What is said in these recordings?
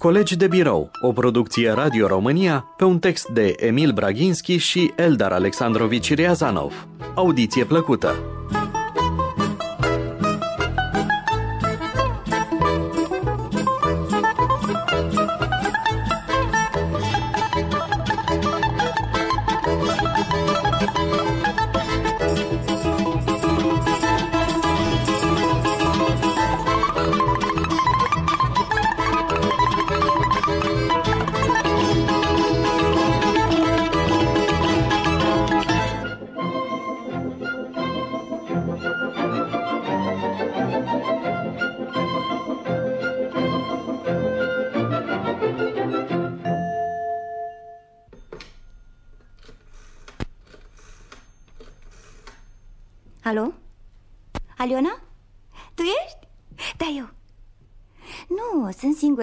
Colegi de birou, o producție Radio România pe un text de Emil Braginski și Eldar Alexandrovici Riazanov. Audiție plăcută!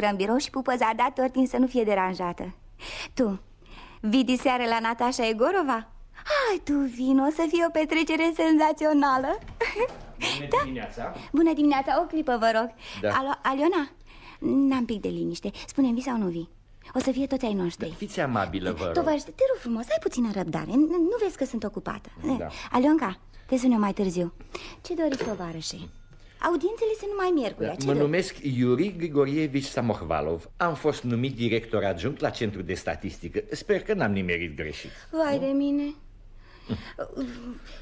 Sunt singură în birou și pupă a dat ordin să nu fie deranjată Tu, vii diseară la Natasha Egorova? Hai, tu vin, o să fie o petrecere senzațională Bună da? dimineața Bună dimineața, o clipă, vă rog da. Alo, Aliona, n-am pic de liniște Spune-mi, vii sau nu vii? O să fie toți ai noștri da, Fiți amabilă, vă rog Tovarăș, te rog frumos, ai puțină răbdare Nu vezi că sunt ocupată da. Alionca, te sun eu mai târziu Ce doriți, tovarășe? Audiențele sunt numai miercuri da, Mă dori? numesc Iuri Grigorievici Samohvalov. Am fost numit director adjunct la Centrul de Statistică. Sper că n-am nimerit greșit. Vai nu? de mine.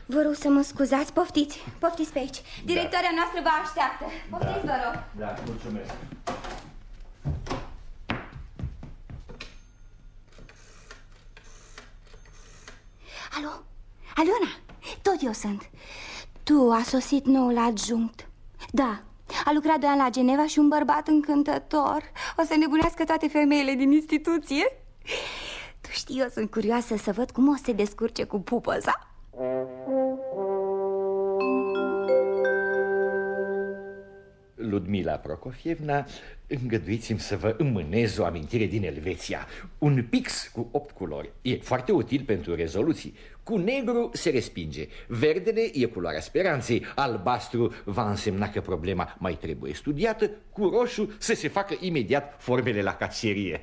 Vă rog să mă scuzați, poftiți, poftiți pe aici. Directoarea da. noastră vă așteaptă. Poftiți, da. vă rog. Da, mulțumesc. Alo, Aliona, tot eu sunt. Tu a sosit noul adjunct Da, a lucrat doi ani la Geneva și un bărbat încântător. O să nebunească toate femeile din instituție. Tu știi, eu sunt curioasă să văd cum o să se descurce cu pupăza Ludmila Prokofievna, îngăduiți-mi să vă îmânez o amintire din Elveția. Un pix cu opt culori. E foarte util pentru rezoluții. Cu negru se respinge, verdele e culoarea speranței, albastru va însemna că problema mai trebuie studiată, cu roșu să se facă imediat formele la caserie.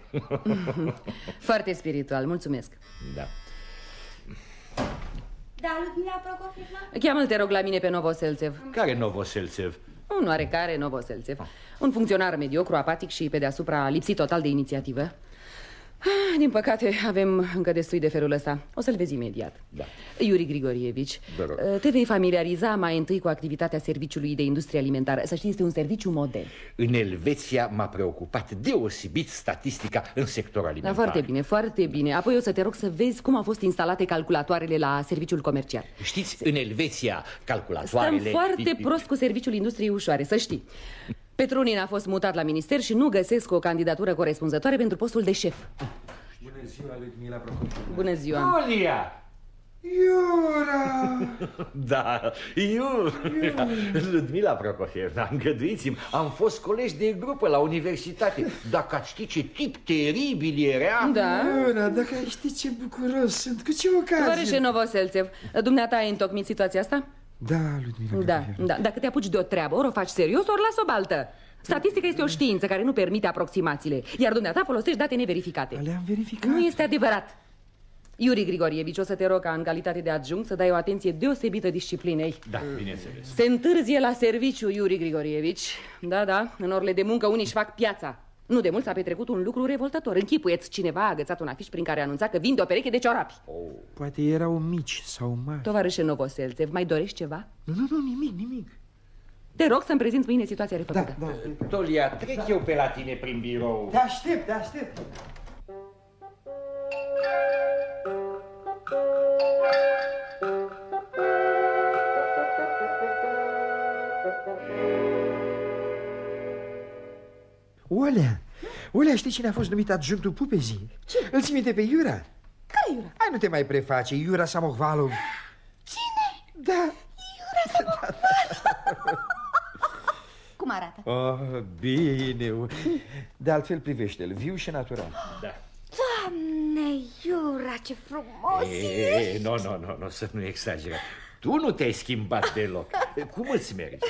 Foarte spiritual, mulțumesc. Da. Da, Ludmila Prokofievna? Cheamă-l, te rog, la mine pe Novoselțev. Care Novoselțev? Un oarecare Novoselțev. Un funcționar mediocru, apatic și pe deasupra lipsit total de inițiativă. Din păcate, avem încă destui de felul ăsta. O să-l vezi imediat. Da. Iuri Grigorievici, te vei familiariza mai întâi cu activitatea Serviciului de Industrie Alimentară. Să știi, este un serviciu model. În Elveția m-a preocupat deosebit statistica în sectorul alimentar. Da, foarte bine, foarte bine. Apoi o să te rog să vezi cum au fost instalate calculatoarele la serviciul comercial. Știți, în Elveția, calculatoarele... Stăm foarte prost cu serviciul industriei ușoare, să știi. Petrunin a fost mutat la minister și nu găsesc o candidatură corespunzătoare pentru postul de șef. Bună ziua, Ludmila Prokofiev. Bună ziua. Olia! Iura! Da, Iura! Ludmila Prokofievna, îngăduiți-mi, am fost colegi de grupă la universitate. Dacă ați ști ce tip teribil era... Da? Iura, dacă ai ști ce bucuros sunt, cu ce ocazie... Tovarășe Novoselțev, dumneata ai întocmit situația asta? Da, Ludmila Da, da, dacă te apuci de o treabă, ori o faci serios, ori las o baltă. Statistica este o știință care nu permite aproximațiile Iar dumneata folosești date neverificate. Le-am verificat. Nu este adevărat. Iuri Grigorievici, o să te rog ca în calitate de adjunct să dai o atenție deosebită disciplinei. Da, bineînțeles. Se întârzie la serviciu, Iuri Grigorievici. Da, da, în orele de muncă unii își fac piața nu de mult s-a petrecut un lucru revoltător. Închipuieți, cineva a agățat un afiș prin care anunța că vinde o pereche de ciorapi. Oh. Poate erau mici sau mari. Tovarășe Novoselțev, mai dorești ceva? Nu, nu, nu, nimic, nimic. Te rog să-mi prezinți mâine situația refăcută. Da, da. Tolia, trec eu pe la tine prin birou. Te aștept, te aștept. Olea, Olea, știi cine a fost numit adjunctul pupezii? Ce? Îl ții minte pe Iura? Care Iura? Hai, nu te mai preface, Iura Samohvalov Cine? Da Iura Samohvalov Cum arată? Oh, bine De altfel privește-l, viu și natural Da Doamne, Iura, ce frumos e! Nu, nu, nu, nu, să nu exagerăm Tu nu te-ai schimbat deloc. Cum îți mergi?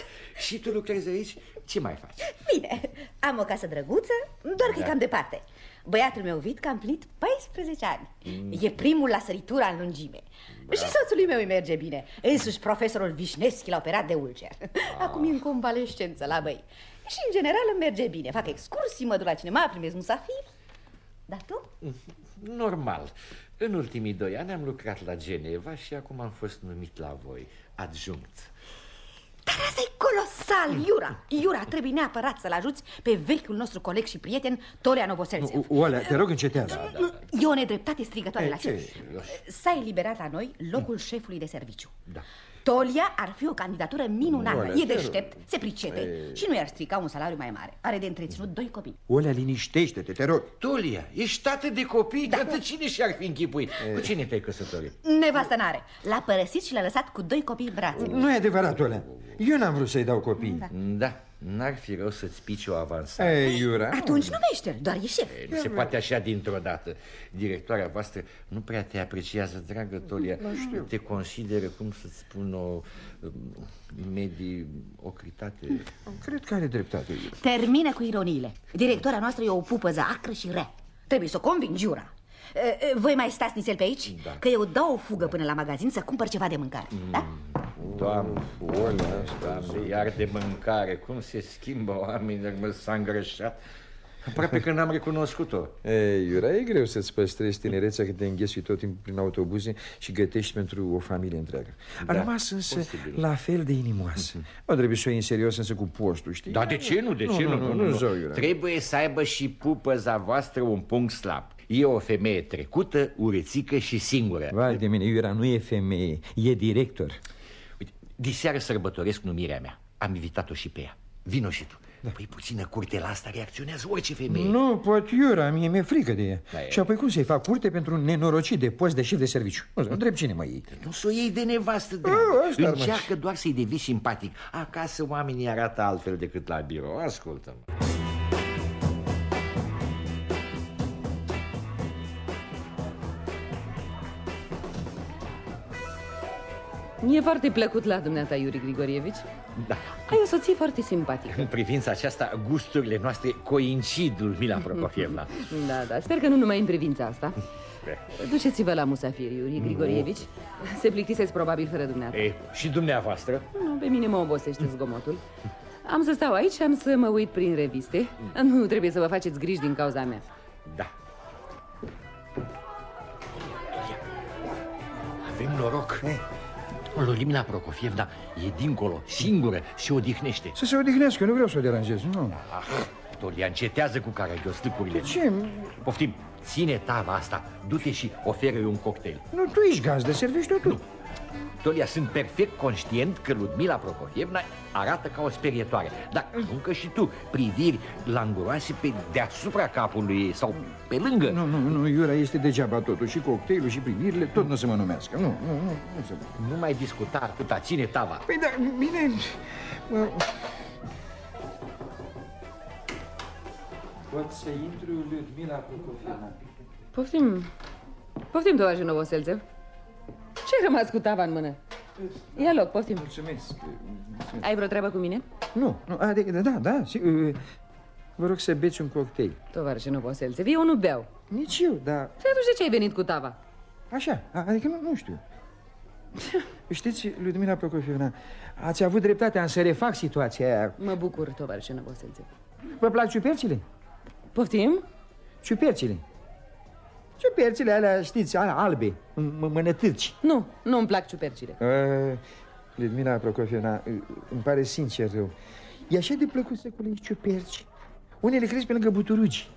Și tu lucrezi aici? Ce mai faci? Bine, am o casă drăguță, doar că da. e cam departe Băiatul meu Vit a împlinit 14 ani mm. E primul la săritura în lungime Bra. Și soțului meu îi merge bine Însuși profesorul Vișneschi l-a operat de ulcer ah. Acum e în convalescență la băi Și în general îmi merge bine Fac excursii, mă duc la cinema, primez musafiri Dar tu? Normal În ultimii doi ani am lucrat la Geneva Și acum am fost numit la voi Adjunct dar asta e colosal, Iura Iura, trebuie neapărat să-l ajuți pe vechiul nostru coleg și prieten, Tolia Novoselțev. Oalea, te rog, încetează. Da, da, da. E o nedreptate strigătoare la ce? S-a eliberat la noi locul șefului de serviciu. Da Tolia ar fi o candidatură minunată. Olea, e deștept, se pricepe e... și nu i-ar strica un salariu mai mare. Are de întreținut doi copii. Olea, liniștește-te, te rog. Tolia, ești tată de copii? Da. Dar cine și-ar fi închipuit? E... Cu cine te-ai căsătorit? Nevastă n-are. L-a părăsit și l-a lăsat cu doi copii în brațe. Nu e adevărat, Olea. Eu n-am vrut să-i dau copii. Da. da. N-ar fi rău să-ți pici o avansare. Ei, Iura. Atunci numește-l, doar e șef. Ei, Nu se poate așa dintr-o dată. Directoarea voastră nu prea te apreciază, dragă Tolia Te consideră, cum să-ți spun, o medii ocritate Cred că are dreptate Termină cu ironiile. Directoarea noastră e o pupăză acră și rea. Trebuie să o convingi, Iura. Voi mai stați nițel pe aici? Da. Că eu dau o fugă până la magazin să cumpăr ceva de mâncare mm. Da? Doamne, Doamne, iar de mâncare Cum se schimbă oamenii, mă s-a îngrășat Aproape că n-am recunoscut-o Ei, Iura, e greu să-ți păstrezi tinerețea Că te înghesui tot timpul prin autobuze Și gătești pentru o familie întreagă A da, rămas însă posibil. la fel de inimoasă uh -huh. Nu trebuie să o iei în serios însă cu postul, știi? Dar de ce nu? De ce nu? nu, nu, nu, nu, nu, nu. Trebuie să aibă și pupăza voastră un punct slab E o femeie trecută, urețică și singură Vai de mine, Iura nu e femeie, e director Uite, diseară sărbătoresc numirea mea. Am invitat-o și pe ea. Vino și tu. Da. Păi puțină curte la asta reacționează orice femeie. Nu pot, Iura, mie mi-e frică de ea. Da, Și apoi cum să-i fac curte pentru un nenorocit de post de șef de serviciu? Nu întreb cine mă iei Nu să o iei de nevastă, dragă. A, Încearcă doar să-i devii simpatic. Acasă oamenii arată altfel decât la birou. Ascultă-mă E foarte plăcut la dumneata, Iuri Grigorievici. Da. Ai o soție foarte simpatică. În privința aceasta, gusturile noastre coincid, Mila Prokofievna Da, da, sper că nu numai în privința asta. Duceți-vă la musafiri, Iuri Grigorievici. Se plictiseți probabil fără dumneata. E, Și dumneavoastră? Nu, pe mine mă obosește zgomotul. Am să stau aici, am să mă uit prin reviste. Nu trebuie să vă faceți griji din cauza mea. Da. Avem noroc. E. Lorimina Prokofievna e dincolo, singură, și odihnește Să se odihnească, nu vreau să o deranjez, nu ah, Tolia, încetează cu caragiostâcurile De ce? Poftim, ține tava asta, du-te și oferă un cocktail Nu, tu ești gazdă, servești-o tu nu. Tolia, sunt perfect conștient că Ludmila Prokofievna arată ca o sperietoare. Dar încă și tu priviri languroase pe deasupra capului ei sau pe lângă. Nu, nu, nu, Iura, este degeaba totul Și cocktailul și privirile, tot nu se mă numească. Nu, nu, nu, nu se Nu mai discuta atâta, ține tava. Păi da, bine. Mă... Pot să intru, Ludmila Prokofievna. Poftim, poftim, tovarășe Novoselțev ce-ai rămas cu tava în mână? Ia loc, poftim Mulțumesc, Mulțumesc. Ai vreo treabă cu mine? Nu, nu adică, da, da, și, uh, Vă rog să beți un cocktail Tovarășe Novoselțev, eu nu beau Nici eu, dar... Și atunci de ce ai venit cu tava? Așa, adică nu, nu știu Știți, Ludmila Prokofievna, ați avut dreptatea să refac situația aia Mă bucur, tovarășe Novoselțev Vă plac ciupercile? Poftim? Ciupercile Ciupercile alea, știți, alea albe, mănătârci. Nu, nu-mi plac ciupercile. Uh, Lidmila Prokofievna, îmi pare sincer rău. E așa de plăcut să culegi ciuperci. Unele crezi pe lângă buturugi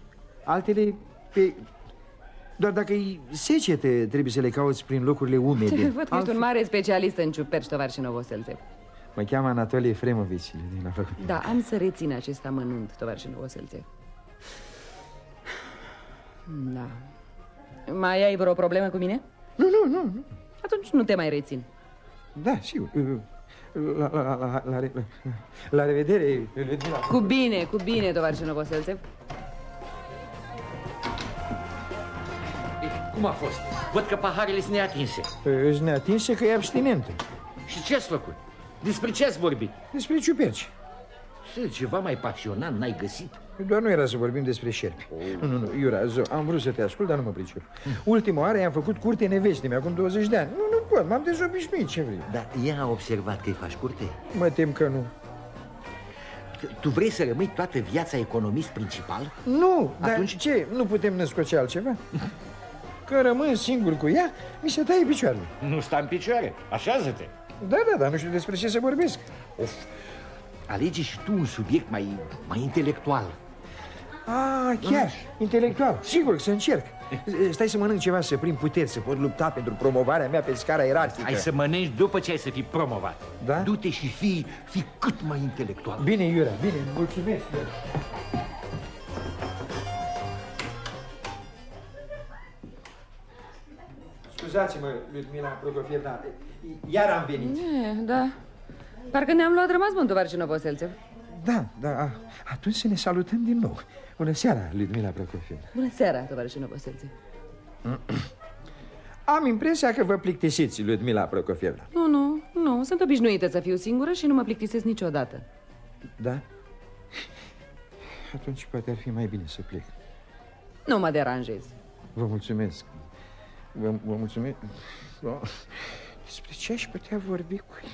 Altele pe... Doar dacă e secete, trebuie să le cauți prin locurile umede. Văd că ești un mare specialist în ciuperci, tovar și Novoselțev Mă cheamă Anatolie Fremovici Da, am să rețin acest amănunt, tovar și Novoselțev Da mai ai vreo problemă cu mine? Nu, nu, nu, nu. Atunci nu te mai rețin Da, sigur La, la, la, la, la, la revedere Cu bine, cu bine, tovarășe Novoselțev Cum a fost? Văd că paharele sunt neatinse Sunt neatinse că e abstinentă ce ați făcut? Despre ce ați vorbit? Despre ciuperci. Ce, ceva mai pasionant n-ai găsit? Doar nu era să vorbim despre șerpi. Oh. Nu, nu, nu, Iura, zău, am vrut să te ascult, dar nu mă pricep. Ultima oară i-am făcut curte neveste mi acum 20 de ani. Nu, nu pot, m-am dezobișnuit, ce vrei? Dar ea a observat că îi faci curte? Mă tem că nu. Tu vrei să rămâi toată viața economist principal? Nu, Atunci- dar ce, nu putem născoce altceva? Că rămân singur cu ea, mi se taie picioarele. Nu sta în picioare, așează-te. Da, da, dar nu știu despre ce să vorbesc. Of, alege și tu un subiect mai, mai intelectual. Ah, chiar, intelectual, sigur că să încerc. Stai să mănânc ceva, să prind puteri, să pot lupta pentru promovarea mea pe scara ierarhică. Ai să mănânci după ce ai să fii promovat. Da? Du-te și fii, fii cât mai intelectual. Bine, Iura, bine, mulțumesc. Scuzați-mă, Ludmila Prokofievna, iar am venit. E, da. Parcă ne-am luat rămas bun, tovarășe Novoselțev. Da, da, a- atunci să ne salutăm din nou. Bună seara, Ludmila Prokofievna. Bună seara, tovarășe Novoselțev. Am impresia că vă plictisiți, Ludmila Prokofievna. Nu, nu, nu, sunt obișnuită să fiu singură și nu mă plictisesc niciodată. Da? Atunci poate ar fi mai bine să plec. Nu mă deranjez. Vă mulțumesc. Vă, vă mulțumesc. Oh, Despre ce aș putea vorbi cu el?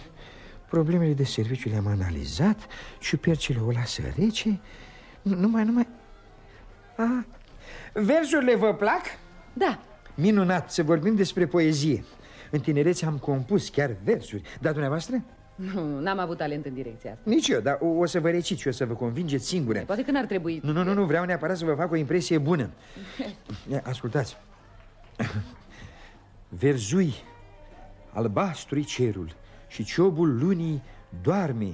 Problemele de serviciu le-am analizat, ciupercile o lasă rece. Nu- Numai, numai... Ah, versurile vă plac? Da, Minunat, să vorbim despre poezie. În tinerețe am compus chiar versuri. Dar dumneavoastră? nu, n-am avut talent în direcția asta. Nici eu, dar o, o să vă recit și o să vă convingeți singure. Poate că n-ar trebui... Nu, nu, nu, nu, vreau neapărat să vă fac o impresie bună. Ia, Ascultați. Verzui, albastru cerul și ciobul lunii doarme.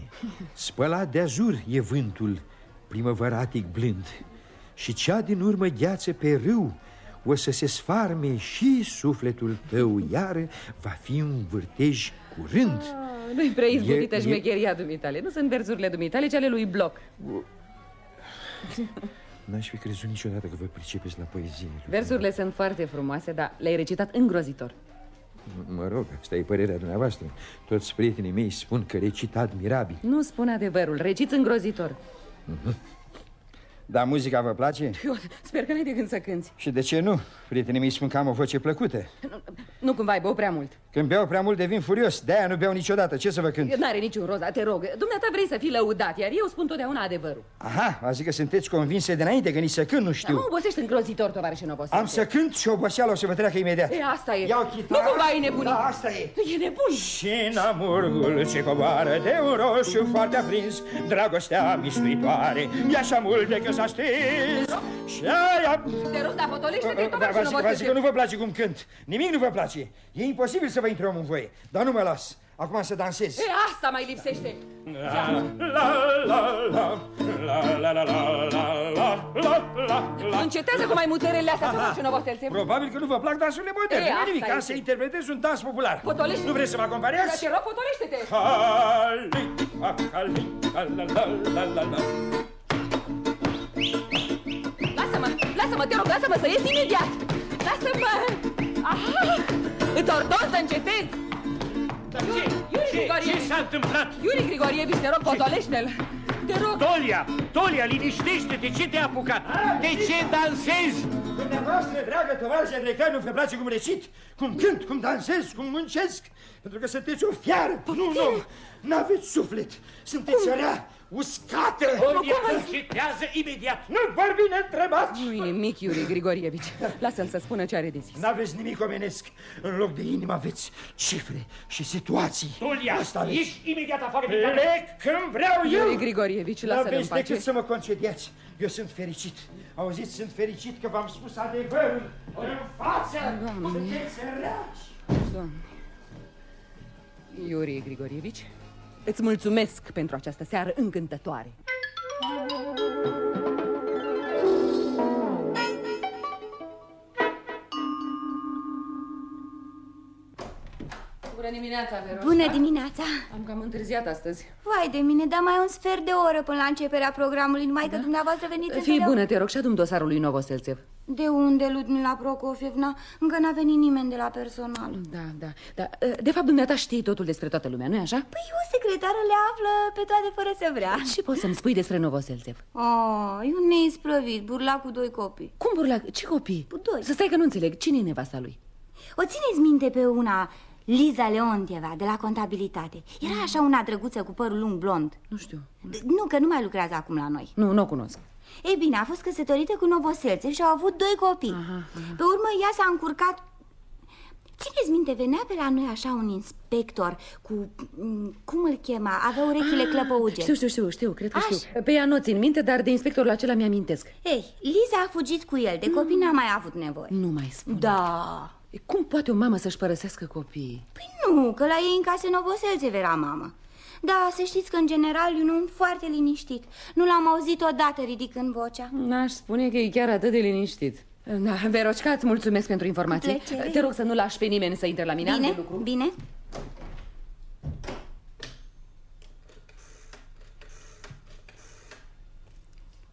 Spălat de azur e vântul, primăvăratic blând. Și cea din urmă gheață pe râu o să se sfarme și sufletul tău iară va fi un vârtej curând. Ah, Nu-i prea izbutită E- e- șmecheria dumitale. Nu sunt versurile dumitale, ci ale lui Bloc. N-aș fi crezut niciodată că vă pricepeți la poezie. Versurile sunt foarte frumoase, dar le-ai recitat îngrozitor. Mă rog, asta e părerea dumneavoastră. Toți prietenii mei spun că recit admirabil. Nu spune adevărul, reciți îngrozitor. Dar muzica vă place? Eu sper că n-ai de gând să cânti. Și de ce nu? Prietenii mei spun că am o voce plăcută. Nu, nu cumva ai băut prea mult. Când beau prea mult devin furios, de-aia nu beau niciodată. Ce să vă cânt? N-are niciun rost, dar te rog. Dumneata vrei să fii lăudat, iar eu spun totdeauna adevărul. Aha, a zis că sunteți convinse de înainte că nici să cânt nu Dar știu. mă obosești îngrozitor, tovarășe Novoselțev. Am să cânt și oboseala o să vă treacă imediat. E, asta e. Iau chitară. Nu cumva e nebunit. Da, asta e. E nebun. Și în amurgul ce coboară de un roșu foarte aprins Dragostea mistuitoare E așa mult de că s-a stins Și aia... Te rog, dar potolește-te, Da, tovarășe vă zic- vă zic că Novoselțev. nu vă place cum cânt Nimic nu vă place E imposibil să vă intre omul în voie Dar nu mă las Acum să dansez E, asta mai lipsește. Încetează cu mai muterele astea, tovarășe Novoselțev. Probabil că nu vă plac dansurile moderne E, Nu asta nimic, am este. să interpretez un dans popular Potolește. Nu vreți să mă Dar acompaniați? te rog, potolește-te. Cali, a, cali, a, la, la, la, la, la. Lasă-mă, lasă-mă, te rog, lasă-mă să ies imediat. Lasă-mă. Aha, îți ordon să încetezi. Ce? Iuri Ce? Grigorievici. Ce s-a întâmplat? Iuri Grigorievici, te rog, potolește-l. Te rog. Tolia, Tolia, liniștește-te, ce te-a apucat? De ce dansezi? Dumneavoastră, dragă tovarășe director, nu vă place cum recit, cum cânt, cum dansez, cum muncesc? Pentru că sunteți o fiară, nu un om. N-aveți suflet, sunteți rea, uscată. Tolia, încetează imediat. Nu vorbi neîntrebat. Nu-i nimic, Iuri Grigorievici. Lasă-l să spună ce are de zis. N-aveți nimic omenesc. În loc de inimă aveți cifre și situații. Tolia, Asta aveți. ieși imediat afară din cameră. Plec când vreau eu. Iuri Grigorievici, lasă-l în N-aveți pace. decât să mă concediați. Eu sunt fericit. Auziți, sunt fericit că v-am spus adevărul în față. Sunteți săraci. Doamne. Iuri Grigorievici, îți mulțumesc pentru această seară încântătoare. Bună dimineața, Veronica. Bună dimineața! Am cam întârziat astăzi. Vai de mine, dar mai un sfert de oră până la începerea programului, numai da? că dumneavoastră veniți Fii bună, te rog, și adum dosarul lui Novoselțev. De unde, Ludmila Prokofievna? Încă n-a venit nimeni de la personal. Da, da, da. De fapt, dumneata știi totul despre toată lumea, nu-i așa? Păi o secretară le află pe toate fără să vrea. Și poți să-mi spui despre Novoselțev? Oh, e un neisprăvit, burlac cu doi copii. Cum burlac? Ce copii? Cu doi. Să stai că nu înțeleg. Cine e nevasta lui? O țineți minte pe una Liza Leontieva, de la contabilitate. Era așa una drăguță cu părul lung blond. Nu știu. Nu, că nu mai lucrează acum la noi. Nu, nu o cunosc. Ei bine, a fost căsătorită cu Novoselțev și au avut doi copii. Aha, aha. Pe urmă ea s-a încurcat. Țineți minte, venea pe la noi așa un inspector cu... cum îl chema? Avea urechile ah, clăpăuge. Știu, știu, știu, știu, cred că așa. știu Pe ea nu țin minte, dar de inspectorul acela mi-amintesc. Ei, Liza a fugit cu el, de copii n-a mai avut nevoie. Nu mai spune. Da cum poate o mamă să-și părăsească copiii? Păi nu, că la ei în case Novoselțev era mamă Da, să știți că în general e un om foarte liniștit Nu l-am auzit odată ridicând vocea N-aș spune că e chiar atât de liniștit da, Verocica, îți mulțumesc pentru informații Te rog să nu lași pe nimeni să intre la mine Bine, de lucru. bine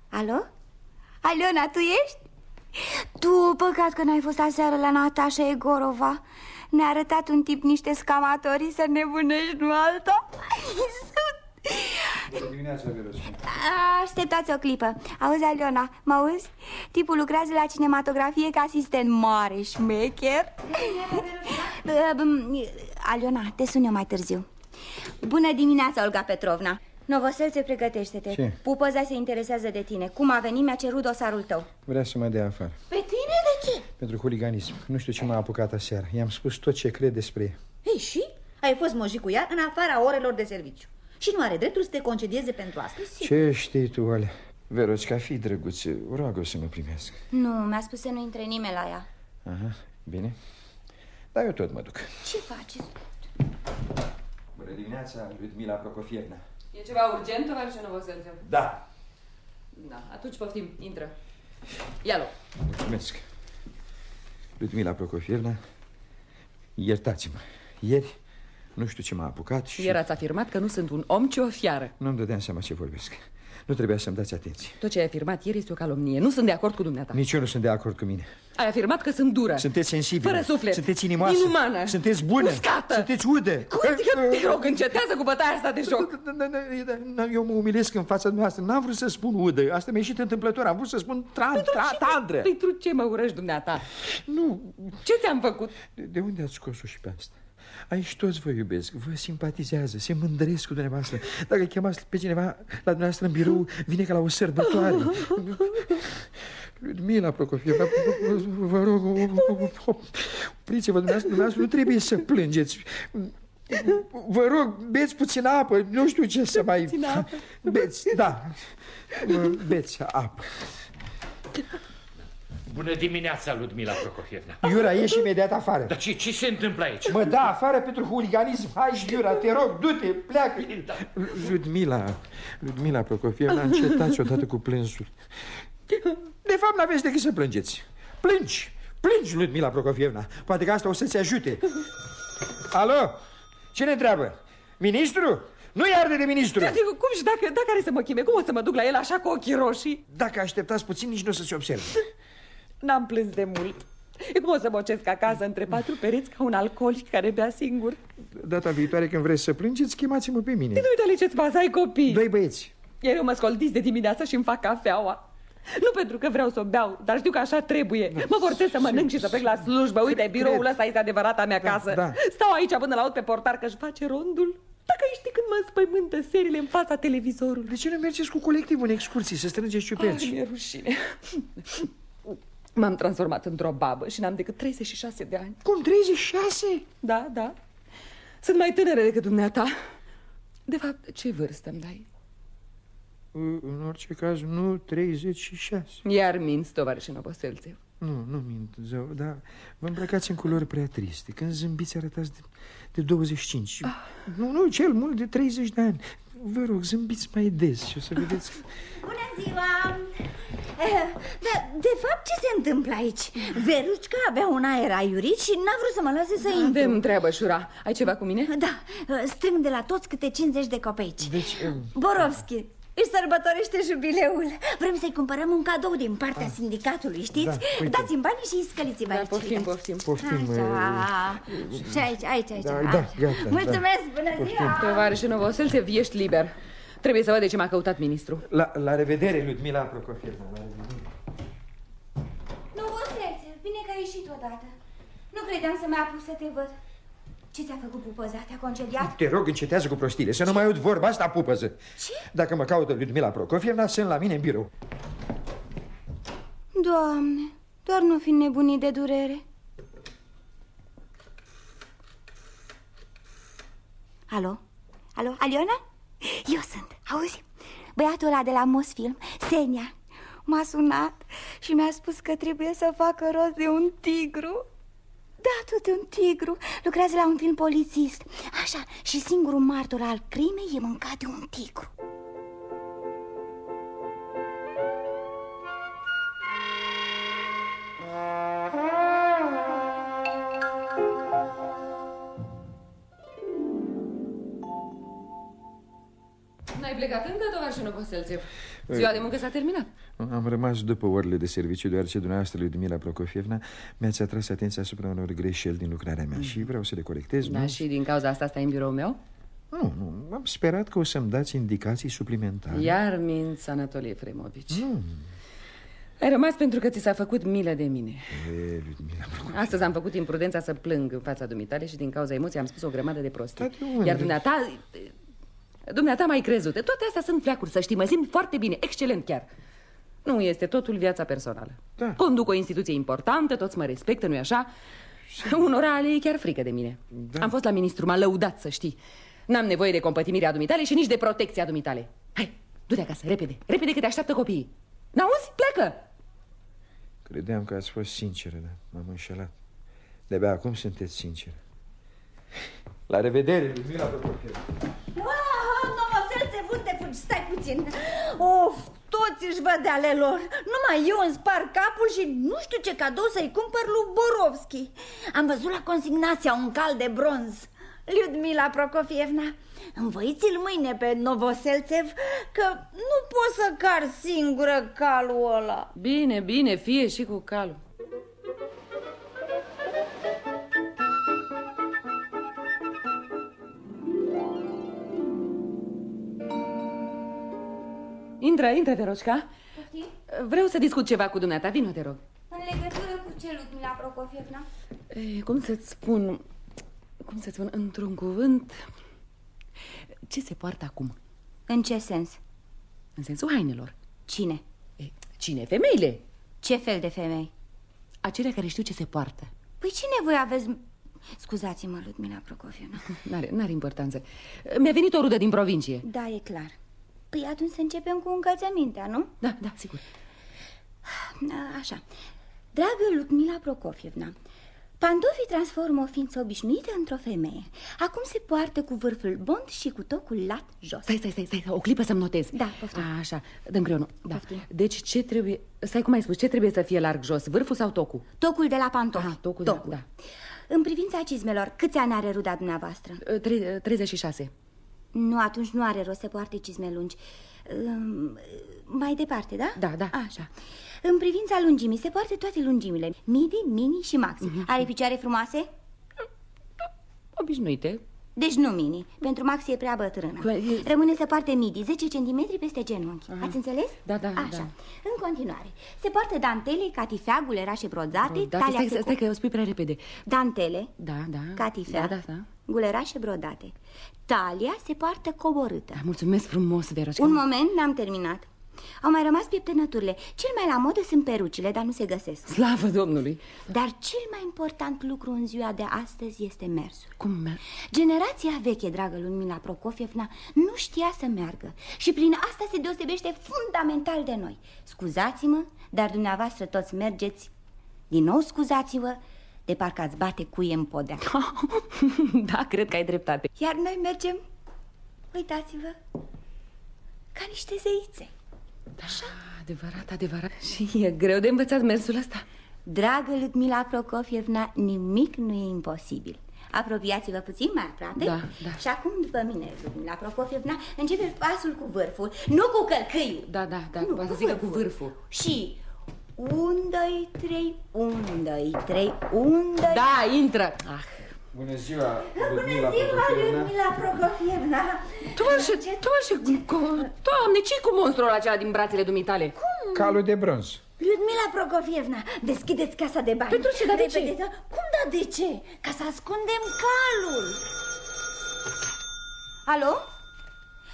Alo? Aliona, tu ești? Tu, păcat că n-ai fost aseară la Natasha Egorova. Ne-a arătat un tip niște scamatorii să nebunești, nu alta. Bună dimineața, Așteptați o clipă. Auzi, Aliona, mă auzi? Tipul lucrează la cinematografie ca asistent mare, șmecher. Aliona, te sun eu mai târziu. Bună dimineața, Olga Petrovna Novoselțe, pregătește-te. Ce? Pupăza se interesează de tine. Cum a venit, mi-a cerut dosarul tău. Vrea să mă dea afară. Pe tine? De ce? Pentru huliganism. Nu știu ce m-a apucat aseară. I-am spus tot ce cred despre ea Ei, și? Ai fost moji cu ea în afara orelor de serviciu. Și nu are dreptul să te concedieze pentru asta Ce știi tu, Ale? Verocica, fii drăguț, roagă să mă primesc Nu, mi-a spus să nu intre nimeni la ea. Aha, bine. Dar eu tot mă duc. Ce faci? Bună dimineața, Ludmila Prokofievna E ceva urgent, tovarășe Novoselțev? Da. Da, atunci poftim, intră. Ia-l-o. Mulțumesc. Ludmila Prokofievna, iertați-mă. Ieri nu știu ce m-a apucat și... Ieri ați afirmat că nu sunt un om, ci o fiară. Nu-mi dădeam seama ce vorbesc. Nu trebuia să-mi dați atenție. Tot ce ai afirmat ieri este o calomnie. Nu sunt de acord cu dumneata. Nici eu nu sunt de acord cu mine. Ai afirmat că sunt dură. Sunteți sensibilă. Fără suflet. Sunteți inimoasă. Inumană. Sunteți bună. Uscată. Sunteți udă. Te rog, încetează cu bătaia asta de joc. Eu mă umilesc în fața noastră. N-am vrut să spun udă. Asta mi-a ieșit întâmplător. Am vrut să spun tran, tra, tandră. Pentru ce mă urăști dumneata? Nu. Ce ți-am făcut? De unde ați scos-o și pe asta? Aici toți vă iubesc, vă simpatizează, se mândresc cu dumneavoastră. Dacă chemați pe cineva la dumneavoastră în birou, vine ca la o sărbătoare. Ludmila Procofievna, vă rog, opriți-vă dumneavoastră, nu trebuie să plângeți. Vă rog, beți puțin apă, nu știu ce să mai... Beți, da, beți apă. Bună dimineața, Ludmila Prokofievna. Iura, ieși imediat afară. Dar ce, ce se întâmplă aici? Mă da afară pentru huliganism. Hai, Iura, te rog, du-te, pleacă. Da. Ludmila, Ludmila Prokofievna, încetați odată cu plânsul. De fapt, n-aveți decât să plângeți. Plângi, plângi, Ludmila Prokofievna. Poate că asta o să-ți ajute. Alo, cine întreabă? Ministru? Nu iarde de ministru Adică, cum și dacă, dacă are să mă chime Cum o să mă duc la el așa cu ochii roșii Dacă așteptați puțin, nici nu o să se observe N-am plâns de mult. E cum o să bocesc acasă între patru pereți ca un alcoolic care bea singur? Data viitoare când vreți să plângeți, chemați-mă pe mine. Nu uite, ce-ți pasă, ai copii. Doi băieți. Iar eu mă scoltiți de dimineață și îmi fac cafeaua. Nu pentru că vreau să o beau, dar știu că așa trebuie. Da. Mă forțez să mănânc și să plec la slujbă. Uite, biroul ăsta este adevărata mea da, casă. Da. Stau aici până la aud pe portar că își face rondul. Dacă știi când mă spăimântă serile în fața televizorului. De ce nu mergeți cu colectivul în excursii, să strângeți ciuperci? mi-e rușine. M-am transformat într-o babă și n-am decât 36 de ani. Cum, 36? Da, da. Sunt mai tânără decât dumneata. De fapt, ce vârstă îmi dai? În orice caz, nu 36. Iar minți, tovarășe Novoselțev. Nu, nu mint, zău, dar vă îmbrăcați în culori prea triste. Când zâmbiți arătați de, de 25. Ah. Nu, nu, cel mult de 30 de ani. Vă rog, zâmbiți mai des și o să vedeți... Bună ziua! Eh, Dar, de fapt, ce se întâmplă aici? Verușca avea un aer aiurit și n-a vrut să mă lase să intru Avem treabă, Șura. Ai ceva cu mine? Da, eh, strâng de la toți câte 50 de copeici Deci, eh, Borovski, își sărbătorește jubileul Vrem să-i cumpărăm un cadou din partea sindicatului, știți? Da, uite. Dați-mi banii și scăliți-vă Da, aici poftim, poftim. poftim Așa, și aici, aici, aici Da, da, așa. gata, da. Mulțumesc, bună ziua Tovarășe Novoselțev, ești liber. Trebuie să văd de ce m-a căutat ministru. La, la revedere, Ludmila Prokofievna. La revedere. Nu, Oselțe, bine că ai ieșit odată. Nu credeam să mai apuc să te văd. Ce ți-a făcut pupăza? Te-a concediat? Te rog, încetează cu prostile, să nu mai aud vorba asta pupăză. Ce? Dacă mă caută Ludmila Prokofievna, sunt la mine în birou. Doamne, doar nu fi nebunit de durere. Alo? Alo, Aliona? Eu sunt, auzi? Băiatul ăla de la Mosfilm, Senia, m-a sunat și mi-a spus că trebuie să facă rost de un tigru. Da, tot un tigru. Lucrează la un film polițist. Așa, și singurul martor al crimei e mâncat de un tigru. Plecat încă, tovarășe Novoselțev? Ziua de muncă s-a terminat. Am rămas după orele de serviciu, deoarece dumneavoastră, Ludmila Prokofievna, mi-ați atras atenția asupra unor greșeli din lucrarea mea și vreau să le corectez, Da, nu? și din cauza asta stai în birou meu? Nu, nu, am sperat că o să-mi dați indicații suplimentare. Iar minți, Anatolie Efremovici. Nu, Ai rămas pentru că ți s-a făcut milă de mine. e, Ludmila Prokofievna. Astăzi am făcut imprudența să plâng în fața dumitale și din cauza emoției am spus o grămadă de prostii. Dar de unde? Iar dumneata... Dumneata mai crezute. Toate astea sunt fleacuri, să știi. Mă simt foarte bine, excelent chiar. Nu este totul viața personală. Da. Conduc o instituție importantă, toți mă respectă, nu-i așa? Unora le e chiar frică de mine. Da. Am fost la ministru, m-a lăudat, să știi. N-am nevoie de compătimirea dumitale și nici de protecția dumitale. Hai, du-te acasă, repede, repede că te așteaptă copiii. N-auzi? Pleacă! Credeam că ați fost sinceră, dar m-am înșelat. De-abia acum sunteți sinceră. La revedere, Ludmila Prokofievna. Ah, Novoselțe, unde fugi? Stai puțin. Of, toți își văd de ale lor. Numai eu îmi spar capul și nu știu ce cadou să-i cumpăr lui Borovski. Am văzut la consignația un cal de bronz. Liudmila Prokofievna, învăiți-l mâine pe Novoselțev că nu poți să car singură calul ăla. Bine, bine, fie și cu calul. Intră, intră, te roșca. Vreau să discut ceva cu dumneata. Vino, te rog. În legătură cu ce, Ludmila Prokofievna? E, cum să-ți spun... Cum să-ți spun, într-un cuvânt... Ce se poartă acum? În ce sens? În sensul hainelor. Cine? E, cine? Femeile. Ce fel de femei? Acelea care știu ce se poartă. Păi ce nevoie aveți... Scuzați-mă, Ludmila Prokofievna. N-are, n-are importanță. Mi-a venit o rudă din provincie. Da, e clar. Păi atunci să începem cu încălțămintea, nu? Da, da, sigur. A, Așa. Dragă Ludmila Prokofievna, pantofii transformă o ființă obișnuită într-o femeie. Acum se poartă cu vârful bond și cu tocul lat jos. Stai, stai, stai, stai, o clipă să-mi notez. Da, poftim. A, așa, dăm creionul. Da. Poftim. Deci ce trebuie... Stai, cum ai spus, ce trebuie să fie larg jos, vârful sau tocul? Tocul de la pantofi. Ah, tocul, da, da. În privința cizmelor, câți ani are ruda dumneavoastră? Tre- 36. Nu, atunci nu are rost să poarte cizme lungi. Um, Mai departe, da? Da, da. Așa. În privința lungimii, se poartă toate lungimile. Midi, mini și maxi. Mhm. Are picioare frumoase? Obișnuite. Deci nu mini. Pentru maxi e prea bătrână. Păi, e- Rămâne să poarte midi, 10 cm peste genunchi. Ați înțeles? Da, da, Așa. da. În continuare, se poartă dantele, catifea, gulerașe brodate, Da, talia stai, se stai că o spui prea repede. Dantele, Da, da. catifea, Da, da, da. gulerașe brodate. Talia se poartă coborâtă. da mulțumesc frumos, Veroșca. Un moment, n-am terminat. Au mai rămas pieptănăturile. Cel mai la modă sunt perucile, dar nu se găsesc. Slavă Domnului. Dar cel mai important lucru în ziua de astăzi este mersul. Cum merg? Generația veche, dragă Lumina Prokofievna, nu știa să meargă și prin asta se deosebește fundamental de noi. Scuzați-mă, dar dumneavoastră toți mergeți. Din nou scuzați-vă, de parcă ați bate cuie în podea. da, cred că ai dreptate. Iar noi mergem, uitați-vă, ca niște zeițe. Da, adevărat, adevărat. Și e greu de învățat mersul ăsta. Dragă Ludmila Prokofievna, nimic nu e imposibil. Apropiați-vă puțin mai aproape. Da, da. Și acum după mine, Ludmila Prokofievna Începe pasul cu vârful Nu cu călcâiul. Da, da, da, Nu, v-am să cu zică cu vârful. vârful. Și un, doi, trei, un, doi, trei, un, doi. Da, intră. Ah. Bună ziua, Bună Ludmila ziua, Prokofievna. Ludmila Prokofievna Tovarășe, tovarășe, doamne, ce cu monstrul acela din brațele dumitale? Calul de bronz. Ludmila Prokofievna, deschideți casa de bani Pentru ce? Dar de Repede, ce? da? Cum da de ce? Ca să ascundem calul Alo?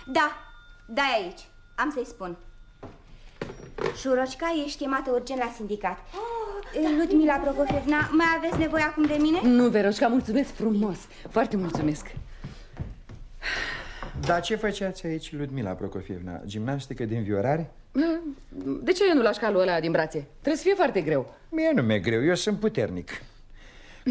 Da, da e aici Am să-i spun Șuroșca, ești chemată urgent la sindicat oh, Ludmila Prokofievna, mai aveți nevoie acum de mine? Nu, Veroșca, mulțumesc frumos Foarte mulțumesc Dar ce făceați aici, Ludmila Prokofievna? Gimnastică din viorare? De ce nu lași calul ăla din brațe? Trebuie să fie foarte greu Mie nu mi-e greu, eu sunt puternic.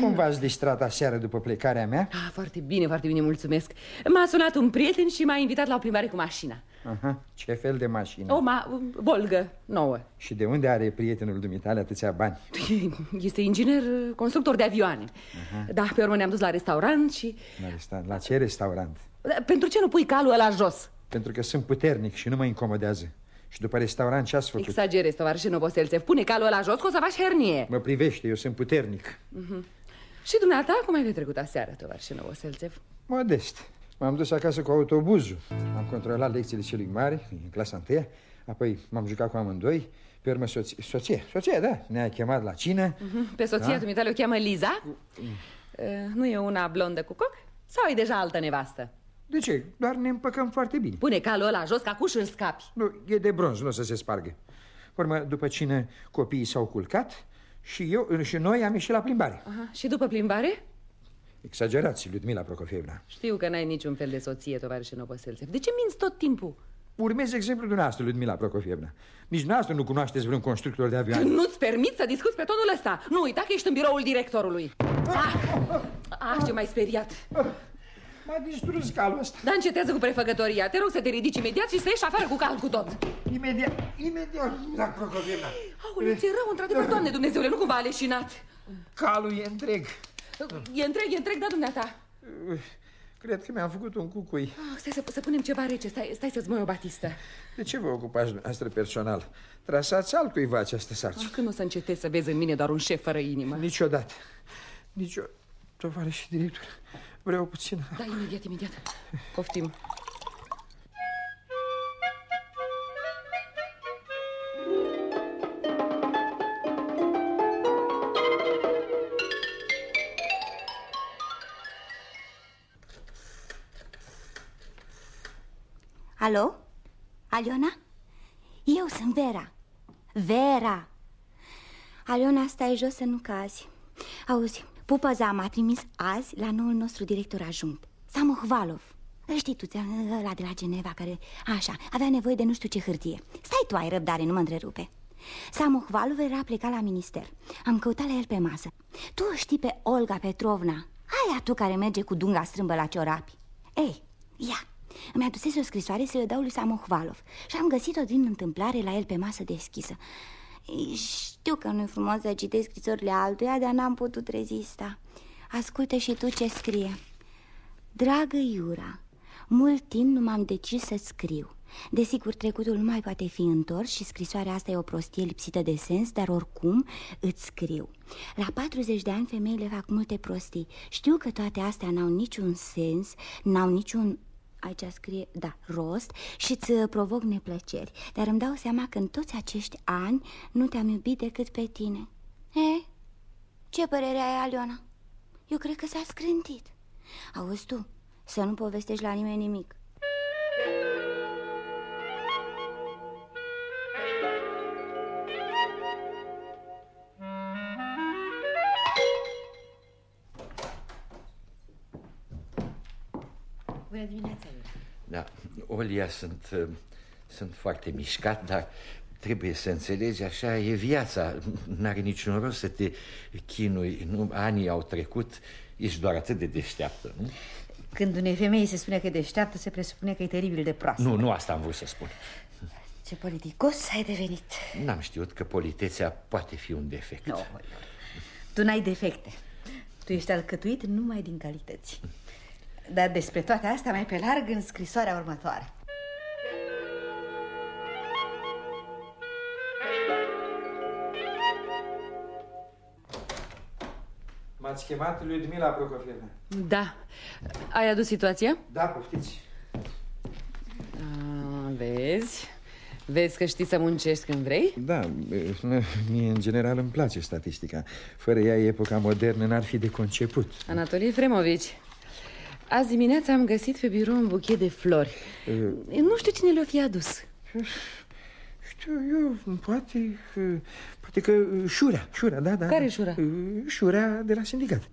Cum v-ați distrat aseară după plecarea mea? ah, Foarte bine, foarte bine, mulțumesc M-a sunat un prieten și m-a invitat la o plimbare cu mașina Aha, ce fel de mașină? O ma Volgă, nouă Și de unde are prietenul dumitale atâția bani? Este inginer, constructor de avioane Da, pe urmă ne-am dus la restaurant și... La, resta- la ce restaurant? Da, Pentru ce nu pui calul ăla jos? Pentru că sunt puternic și nu mă incomodează. Și după restaurant ce ați făcut? Exagerezi, tovarășe Novoselțev Pune calul ăla jos că o să faci hernie Mă privește, eu sunt puternic. Și dumneata, cum ai petrecut aseară, tovarășe Novoselțev? Modest. M-am dus acasă cu autobuzul. Am controlat lecțiile celui mare, în clasa întâia, apoi m-am jucat cu amândoi, pe urmă soție, soție, soție, da, ne-a chemat la cină. Pe soția Da? dumitale o cheamă Liza? Uh, Nu e una blondă cu coc? Sau e deja altă nevastă? De ce? Doar ne împăcăm foarte bine. Pune calul ăla jos, ca cuș îl scapi Nu, e de bronz, nu o să se spargă. Pe urmă, după cină, copiii s-au culcat și eu și noi am ieșit la plimbare. Aha. Și după plimbare? Exagerați, Ludmila Prokofievna. Știu că n-ai niciun fel de soție, tovarășe Novoselțev De ce minți tot timpul? Urmez exemplul dumneavoastră, Ludmila Prokofievna. Nici dumneavoastră nu cunoașteți vreun constructor de avioane. Nu-ți permit să discuți pe tonul ăsta Nu uita că ești în biroul directorului Ah, ah ce m-ai speriat M-a distrus calul ăsta. Dar încetează cu prefăcătoria Te rog să te ridici imediat și să ieși afară cu cal cu tot Imediat, imediat, Ludmila Prokofievna. Aoleu, ți-e rău, într-adevăr, doamne Dumnezeule, nu cumva a leșinat Calul e întreg. E întreg, e întreg, da, dumneata Cred că mi-am făcut un cucui. ah, Stai să, să punem ceva rece, stai, stai să-ți măi o batistă De ce vă ocupați dumneavoastră personal? Trasați altcuiva această sarcină. ah, Când o să încetezi să vezi în mine doar un șef fără inimă Niciodată. Nici o... Tovarăș director, vreau puțin. Da, imediat, imediat Poftim Alo? Aliona? Eu sunt Vera Vera Aliona, stai jos să nu cazi Auzi, Pupăza m-a trimis azi la noul nostru director ajunct Samohvalov Știi tu, ăla de la Geneva care, așa, avea nevoie de nu știu ce hârtie. Stai tu, ai răbdare, nu mă întrerupe. Samohvalov era plecat la minister. Am căutat la el pe masă. Tu o știi pe Olga Petrovna Aia tu care merge cu dunga strâmbă la ciorapi. Ei, ia îmi adusese o scrisoare să le dau lui Samohvalov Și am găsit-o din întâmplare la el pe masă deschisă. Ei, Știu că nu-i frumos să citești scrisorile altuia Dar n-am putut rezista Ascultă și tu ce scrie Dragă Iura Mult timp nu m-am decis să scriu Desigur, trecutul nu mai poate fi întors și scrisoarea asta e o prostie lipsită de sens, dar oricum îți scriu. La 40 de ani femeile fac multe prostii. Știu că toate astea n-au niciun sens, n-au niciun aici scrie, da, rost și îți provoc neplăceri Dar îmi dau seama că în toți acești ani nu te-am iubit decât pe tine E? Ce părere ai, Aliona? Eu cred că s-a scrântit Auzi tu, să nu povestești la nimeni nimic Da, Olia, sunt, uh, sunt foarte mișcat, dar trebuie să înțelegi, așa e viața. N-are niciun rost să te chinui. Nu, anii au trecut, ești doar atât de deșteaptă, nu? Când unei femei se spune că e deșteaptă, se presupune că e teribil de proastă. Nu, nu asta am vrut să spun. Ce politicos ai devenit N-am știut că politețea poate fi un defect no, Tu n-ai defecte Tu ești alcătuit numai din calități Dar despre toate astea mai pe larg în scrisoarea următoare M-ați chemat Ludmila Prokofievna. Da. Ai adus situația? Da, poftiți. A, vezi? Vezi că știi să muncești când vrei? Da, mie în general îmi place statistica. Fără ea epoca modernă n-ar fi de conceput. Anatolie Fremovici, azi dimineața am găsit pe birou un buchet de flori. Uh... Nu știu cine le-o fi adus. Știu eu, poate, poate că Șurea, Șurea, da, da. Care Șurea? Șurea de la sindicat.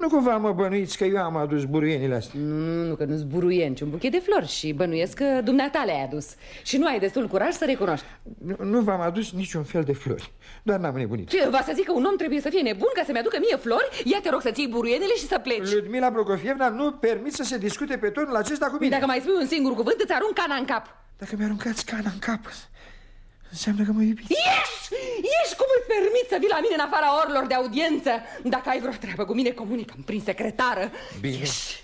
Nu cumva mă bănuiți că eu am adus buruienile astea? Nu, nu, nu, că nu-s buruieni, ci un buchet de flori și bănuiesc că dumneata le-ai adus. Și nu ai destul curaj să recunoști. Nu, nu v-am adus niciun fel de flori, doar n-am nebunit. Ce, va să zic că un om trebuie să fie nebun ca să-mi aducă mie flori? Ia te rog să ții buruienile și să pleci. Ludmila Prokofievna nu permit să se discute pe tonul acesta cu mine. Dacă mai spui un singur cuvânt, îți arunc cana în cap. Dacă mi-aruncați cana în cap, Înseamnă că mă iubiți. Ieși! Ieși! Cum îți permit să vii la mine în afara orilor de audiență? Dacă ai vreo treabă cu mine, comunicăm prin secretară! Bine. Ieși.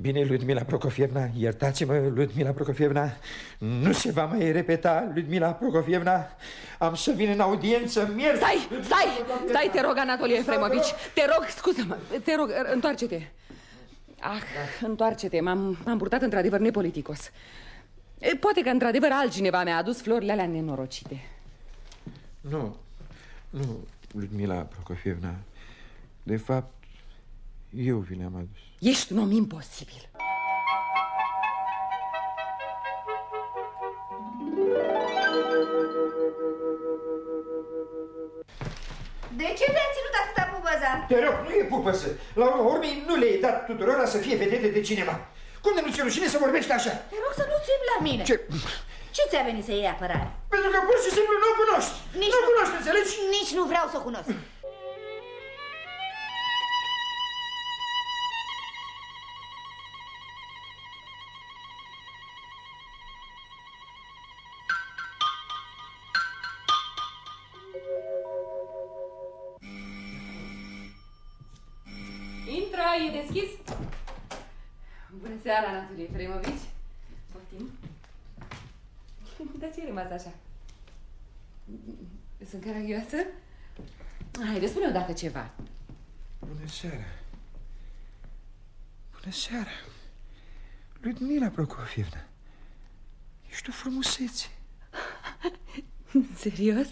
Bine, Ludmila Prokofievna, iertați-mă, Ludmila Prokofievna Nu se va mai repeta, Ludmila Prokofievna Am să vin în audiență mierți Stai, stai, stai, te rog, Anatolie Efremovici. Te rog, scuză-mă, te rog, întoarce-te. Ah, întoarce-te, m-am purtat într-adevăr nepoliticos Poate că într-adevăr altcineva mi-a adus florile alea nenorocite. Nu, nu, Ludmila Prokofievna. De fapt, eu vi le-am adus. Ești un om imposibil. De ce te-ai ținut atâta pupăza? Te rog, nu e pupăsă. La urmă urmei nu le-ai dat tuturor să fie vedete de cineva cum de nu ți rușine să vorbești așa? Te rog să nu ți la mine. Ce? Ce ți-a venit să iei apărare? Pentru că pur și simplu nu o cunoști. Nici nu, nu cunoști, înțelegi? Nici nu vreau să o cunosc. Haide, spune odată ceva. Bună seara. Bună seara. Ludmila Prokofievna. Ești o frumusețe. Serios?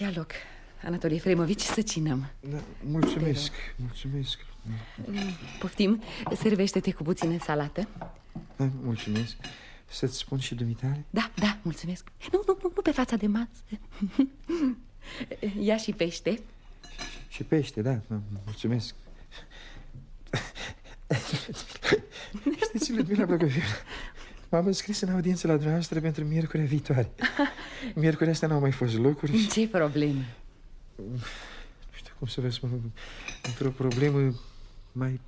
Ia loc. Anatolie Fremovici, să cinăm. Da, mulțumesc, mulțumesc. Poftim, servește-te cu puțină salată. Da, mulțumesc. Să-ți spun și dumitale? Da, da, mulțumesc. Nu, nu, nu, nu pe fața de masă. Ia și pește. Și pește, da, mulțumesc. Știți, Ludmila Prokofiev, m-am înscris în audiență la dumneavoastră pentru miercurea viitoare. Miercurea asta n-au mai fost locuri. Ce probleme? Nu știu cum să vă spun, într-o problemă mai...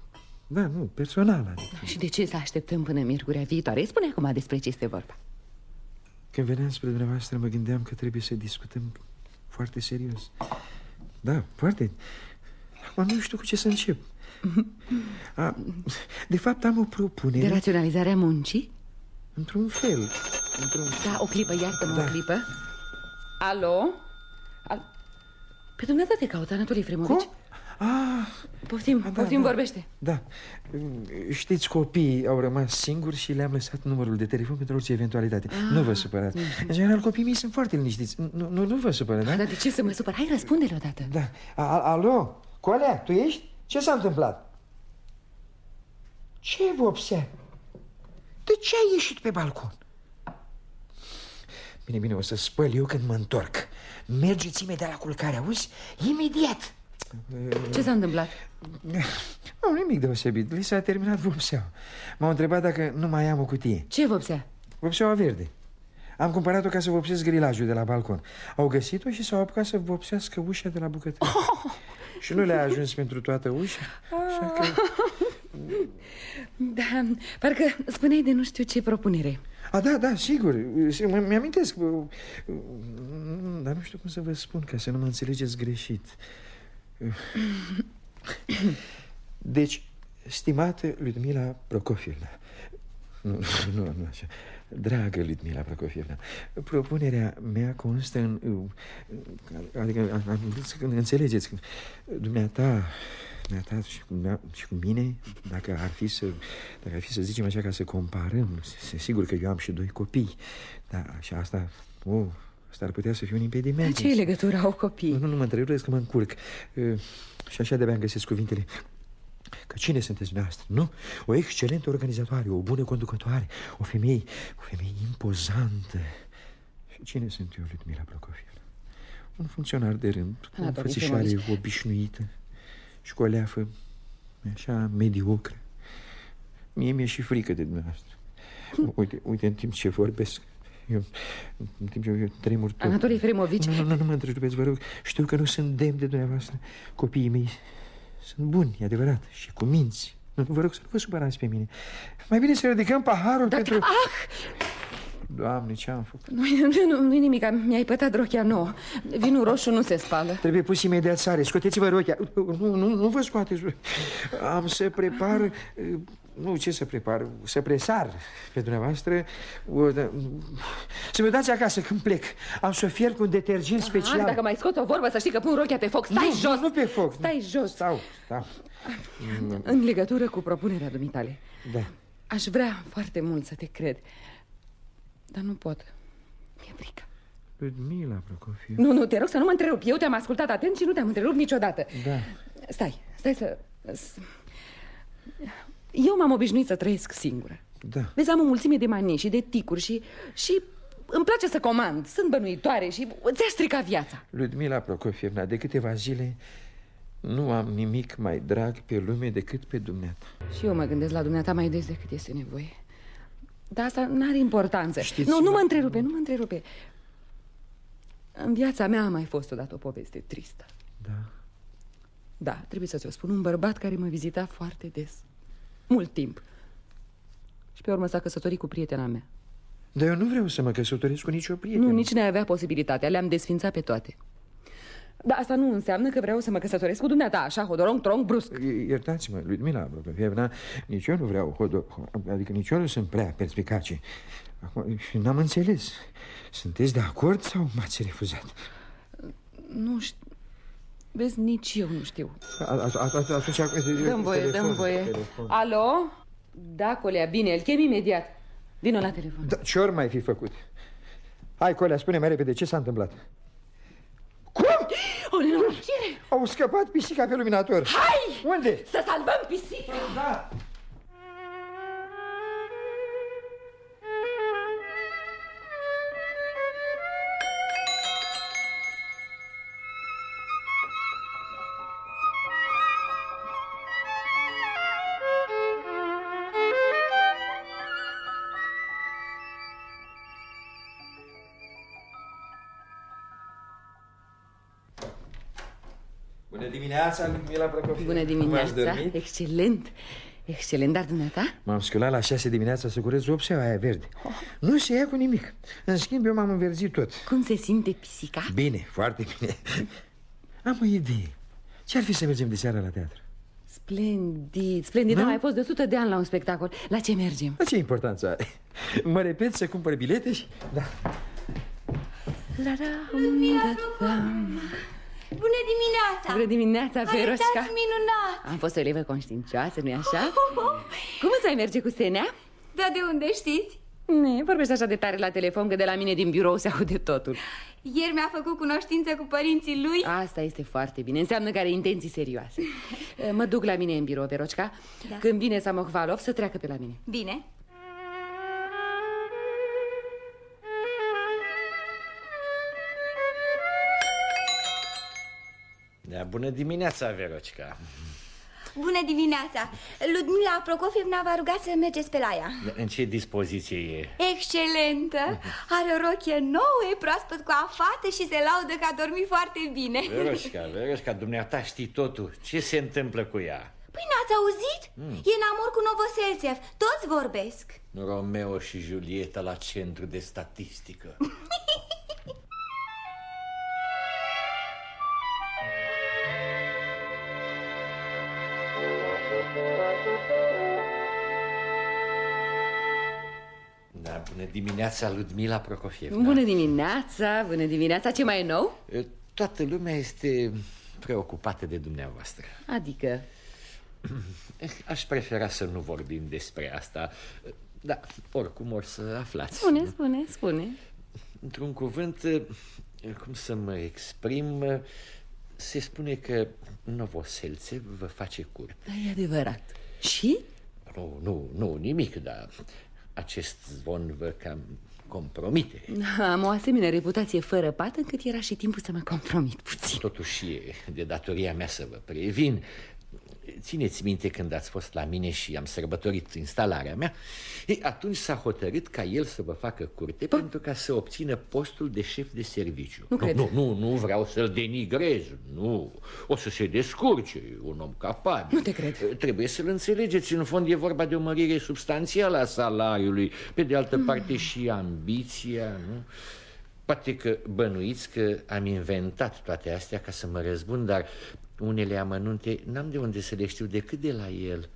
Da, nu, personală. Adică. Și de ce să așteptăm până miercurea viitoare? Spune acum despre ce este vorba. Când veneam spre dumneavoastră, mă gândeam că trebuie să discutăm foarte serios. Da, foarte. Acum nu știu cu ce să încep. A, de fapt, am o propunere... De raționalizarea muncii? Într-un fel. Într da, o clipă, iartă-mă da. o clipă. Alo? Al... Pe dumneata te caută, Anatolie Fremovici. Cum? Ah, poftim, da, poftim, da, vorbește. Da. Știți, copiii au rămas singuri și le-am lăsat numărul de telefon pentru orice eventualitate. Ah, nu vă supărați. În general, copiii mei sunt foarte liniștiți. Nu, nu, nu vă supărați, da? Dar de ce să mă supăr? Hai, răspunde-le odată. Da. A, alo, Colea, tu ești? Ce s-a întâmplat? Ce vopsea? De ce ai ieșit pe balcon? Bine, bine, o să spăl eu când mă întorc. Mergeți imediat la culcare, auzi? Imediat! Ce s-a întâmplat? Nu, nimic deosebit. Li s-a terminat vopseaua. M-au întrebat dacă nu mai am o cutie. Ce vopsea? Vopseaua verde. Am cumpărat-o ca să vopsesc grilajul de la balcon. Au găsit-o și s-au apucat să vopsească ușa de la bucătărie. Oh! Și nu le-a ajuns pentru toată ușa, așa că Da, parcă spuneai de nu știu ce propunere A, da, da, sigur, mi-amintesc Dar nu știu cum să vă spun ca să nu mă înțelegeți greșit Deci, stimată Ludmila Prokofievna Nu, nu, nu așa Dragă Ludmila Prokofievna Propunerea mea constă în Adică, să înțelegeți Dumneata Dumneata și cu, mea, și cu mine Dacă ar fi să Dacă ar fi să zicem așa ca să comparăm Sigur că eu am și doi copii Dar și asta oh, Asta ar putea să fie un impediment. Ce legătură au copii? Nu, nu mă întreb, că mă încurc. Și așa de-abia găsesc cuvintele. Că cine sunteți dumneavoastră, nu? O excelentă organizatoare, o bună conducătoare O femeie, o femeie impozantă. Și cine sunt eu, Ludmila Prokofiev? Un funcționar de rând Cu o fățișare obișnuită Și cu o leafă Așa mediocră. Mie mi-e și frică de dumneavoastră. Uite, uite în timp ce vorbesc eu, în timp ce eu tremur tot. Anatolie Fremovici Nu, nu, nu mă întrerupeți, vă rog Știu că nu sunt demn de dumneavoastră. Copiii mei sunt buni, e adevărat, și cu minți. Nu, Vă rog să nu vă supărați pe mine. Mai bine să ridicăm paharul da, pentru... Ah! Doamne, ce am făcut? Nu, nu, nu nimic, mi-ai pătat rochia nouă. Vinul roșu nu se spală. Trebuie pus imediat sare, scoteți-vă rochia. Nu, nu, nu vă scoateți. Am să prepar nu, ce să prepar? Să presar pe dumneavoastră. Da, Să mi dați acasă când plec. Am să fier cu un detergent special. Dacă mai scot o vorbă, să știi că pun rochia pe foc. Stai nu, jos! Nu pe foc. Stai jos. Stau, stau. În legătură cu propunerea dumitale Da. Aș vrea foarte mult să te cred Dar nu pot. Mi-e frică. Ludmila Prokofiev Nu, nu, te rog să nu mă întrerup. Eu te-am ascultat atent și nu te-am întrerupt niciodată. Da. Stai, stai să... Eu m-am obișnuit să trăiesc singură. Da. Vezi, am o mulțime de manii și de ticuri și... și îmi place să comand, sunt bănuitoare și ți-a stricat viața. Ludmila Prokofievna, de câteva zile nu am nimic mai drag pe lume decât pe dumneata. Și eu mă gândesc la dumneata mai des decât este nevoie. Dar asta nu are importanță. Știți, Nu, nu mă întrerupe, nu mă întrerupe. În viața mea a mai fost odată o poveste tristă. Da. Da, trebuie să ți-o spun Un bărbat care mă vizita foarte des Mult timp. Și pe urmă s-a căsătorit cu prietena mea. Dar eu nu vreau să mă căsătoresc cu nicio prietenă. Nu, nici n-ai avea posibilitatea, le-am desfințat pe toate. Dar asta nu înseamnă că vreau să mă căsătoresc cu dumneata, așa, hodorong, trong, brusc. Iertați-mă, Ludmila Prokofievna, nici eu nu vreau hodor... Adică nici eu nu sunt prea perspicace. Și n-am înțeles. Sunteți de acord sau m-ați refuzat? Nu știu Vezi, nici eu nu știu Atunci... Dăm voie, dăm voie Alo? Da, Colea, bine, îl chem imediat Vino la telefon da, Ce ori mai fi făcut? Hai, Colea, spune mai repede ce s-a întâmplat Cum? O nenorocire Au scăpat pisica pe luminator Hai! Unde? Să salvăm pisica Da dimineața, Ludmila Prokofiev. Bună dimineața, excelent Excelent, dar dumneata? M-am sculat la șase dimineața să curăț opseaua aia verde oh. Nu se ia cu nimic În schimb, eu m-am înverzit tot Cum se simte pisica? Bine, foarte bine Am o idee Ce-ar fi să mergem de seară la teatru? Splendid, splendid, am mai fost de 100 de ani la un spectacol La ce mergem? La ce importanță are? Mă repet să cumpăr bilete și... Da la la la Bună dimineața! Bună dimineața, Veroșca! minunat! Am fost o elevă conștiincioasă, nu-i așa? Cum îți ai merge cu Senea? Da, de unde știți? Ne, vorbești așa de tare la telefon că de la mine din birou se aude totul Ieri mi-a făcut cunoștință cu părinții lui Asta este foarte bine, înseamnă că are intenții serioase Mă duc la mine în birou, Verocica da. Când vine Samohvalov să treacă pe la mine Bine Da, bună dimineața, Verocica Bună dimineața Ludmila Prokofievna v-a rugat să mergeți pe la ea În ce dispoziție e? Excelentă Are o rochie nouă, e proaspăt cu afată și se laudă că a dormit foarte bine Veroșca, Veroșca, dumneata știi totul Ce se întâmplă cu ea? Păi n-ați auzit? Mm. E în amor cu Novoselțev. Toți vorbesc. Romeo și Julieta la centru de statistică. Da, bună dimineața, Ludmila Prokofievna. Bună dimineața, bună dimineața, ce mai e nou? Toată lumea este preocupată de dumneavoastră. Adică? Aș prefera să nu vorbim despre asta, da, oricum or să aflați. Spune, spune, spune. Într-un cuvânt, cum să mă exprim, se spune că Novoselțe vă face curte. Da, e adevărat. Și? Nu, nu, nu, nimic, dar acest zvon vă cam compromite. Am o asemenea reputație fără pat încât era și timpul să mă compromit puțin. Totuși e de datoria mea să vă previn Țineți minte când ați fost la mine și am sărbătorit instalarea mea? E, atunci s-a hotărât ca el să vă facă curte Pă? pentru ca să obțină postul de șef de serviciu. Nu, nu, nu, nu, nu vreau să-l denigrez, nu. O să se descurce, un om capabil. Nu te cred. Trebuie să-l înțelegeți. În fond e vorba de o mărire substanțială a salariului. Pe de altă mm. parte și ambiția, nu? Poate că bănuiți că am inventat toate astea ca să mă răzbun, dar unele amănunte n-am de unde să le știu decât de la el.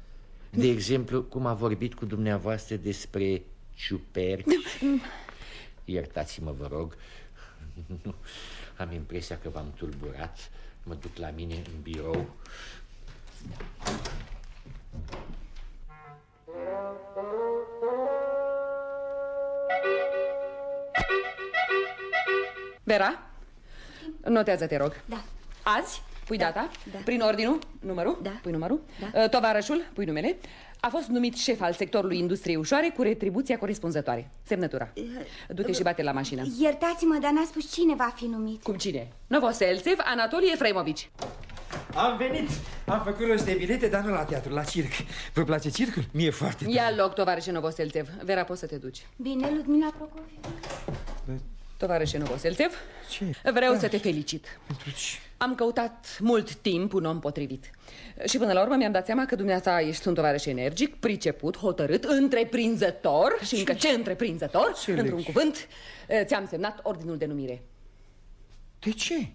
De exemplu, cum a vorbit cu dumneavoastră despre ciuperci. Iertați-mă, vă rog. Am impresia că v-am tulburat. Mă duc la mine în birou. Vera, notează, te rog. Da. Azi Pui da, data, da. prin ordinul, numărul, da. pui numărul, da. Uh, tovarășul, pui numele, a fost numit șef al sectorului industriei ușoare cu retribuția corespunzătoare. Semnătura. Uh, Du-te și bate la mașină. Iertați-mă, dar n-a spus cine va fi numit. Cum cine? Novoselțev, Anatolie Efreimovici. Am venit. Am făcut rost de bilete, dar nu la teatru, la circ. Vă place circul? Mie foarte Ia loc, tovarășe Novoselțev. Vera, poți să te duci. Bine, Ludmila Prokofiev. Tovarășe Novoselțev, ce? vreau da. să te felicit. Pentru ce? Am căutat mult timp un om potrivit. Și până la urmă mi-am dat seama că dumneata ești un tovarăș energic, priceput, hotărât, întreprinzător și încă ce întreprinzător, într-un cuvânt, ți-am semnat ordinul de numire. De ce?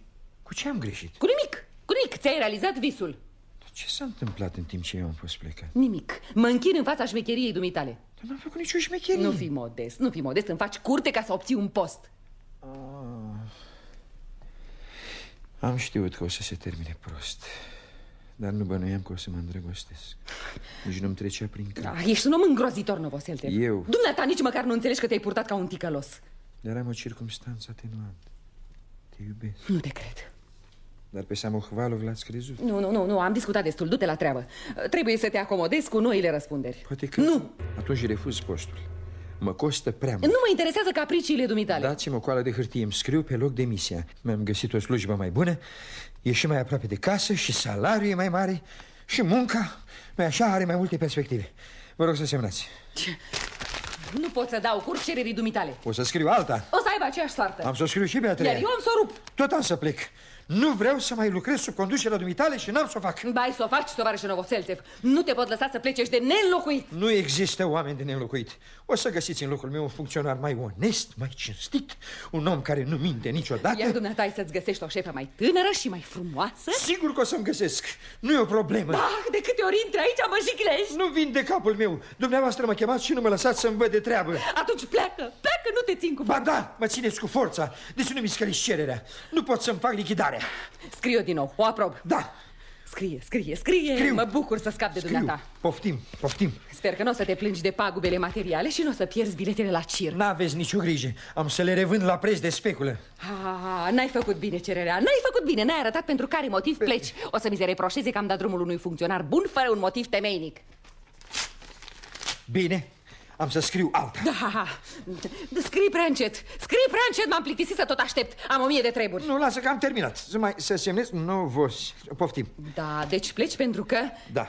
Cu ce am greșit? Cu nimic, cu nimic, ți-ai realizat visul. Ce s-a întâmplat în timp ce eu am fost plecat? Nimic. Mă închin în fața șmecheriei dumitale. Dar n-am făcut nicio șmecherie. Nu fi modest, nu fi modest, îmi faci curte ca să obții un post. Ah. Am știut că o să se termine prost Dar nu bănuiam că o să mă îndrăgostesc. Nici nu-mi trecea prin cap. Ah, Ești un om îngrozitor, Novoselte Eu? Dumneata nici măcar nu înțelegi că te-ai purtat ca un ticălos. Dar am o circunstanță atenuantă. Te iubesc. Nu te cred. Dar pe Samohvalov l-ați crezut? Nu, nu, nu, nu, am discutat destul, du-te la treabă. Trebuie să te acomodezi cu noile răspunderi. Poate că... Nu! Atunci refuz postul Mă costă prea mult. Nu mă interesează capriciile dumitale. Dați-mi o coală de hârtie, îmi scriu pe loc demisia. Mi-am găsit o slujbă mai bună, e și mai aproape de casă și salariul e mai mare și munca, nu așa, are mai multe perspective. Vă rog să semnați. Ce? Nu pot să dau curs cererii dumitale. O să scriu alta. O să aibă aceeași soartă. Am să scriu și pe a treia. Iar eu am să o rup. Tot am să plec. Nu vreau să mai lucrez sub conducerea dumitale și n-am să o fac. Bai să o faci, tovarășe Novoselțev. Nu te pot lăsa să pleci de neînlocuit. Nu există oameni de neînlocuit. O să găsiți în locul meu un funcționar mai onest, mai cinstit, un om care nu minte niciodată. Iar dumneata ai să-ți găsești o șefă mai tânără și mai frumoasă? Sigur că o să-mi găsesc. Nu e o problemă. Da, de câte ori intri aici mă jiglești. Nu vin de capul meu. Dumneavoastră mă chemați și nu mă lăsați să-mi văd de treabă. Atunci pleacă, pleacă, nu te țin cu Ba da, mă țineți cu forța. Deci nu mi cererea. Nu pot să-mi fac lichidarea. Scriu eu din nou, o aprob. Da. Scrie, scrie, scrie. Scriu. Mă bucur să scap de dumneata. Poftim, poftim. Sper că nu o să te plângi de pagubele materiale și nu o să pierzi biletele la cir. N-aveți nicio grijă. Am să le revând la preț de speculă. Ah, n-ai făcut bine cererea. N-ai făcut bine. N-ai arătat pentru care motiv pleci. O să mi se reproșeze că am dat drumul unui funcționar bun fără un motiv temeinic. Bine. Am să scriu alta. Da, scrii prea încet. Scrii prea încet, m-am plictisit să tot aștept. Am o mie de treburi. Nu, lasă că am terminat. Să mai să semnez. Nu vă poftim. Da, deci pleci pentru că... Da.